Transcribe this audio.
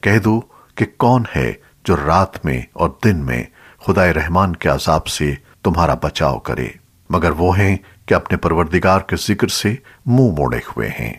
کہہ دو کہ کون ہے جو رات میں اور دن میں خدا رحمان کے عذاب سے تمہارا بچاؤ کرے، مگر وہ ہیں کہ اپنے پروردگار کے ذکر سے منہ موڑے ہوئے ہیں۔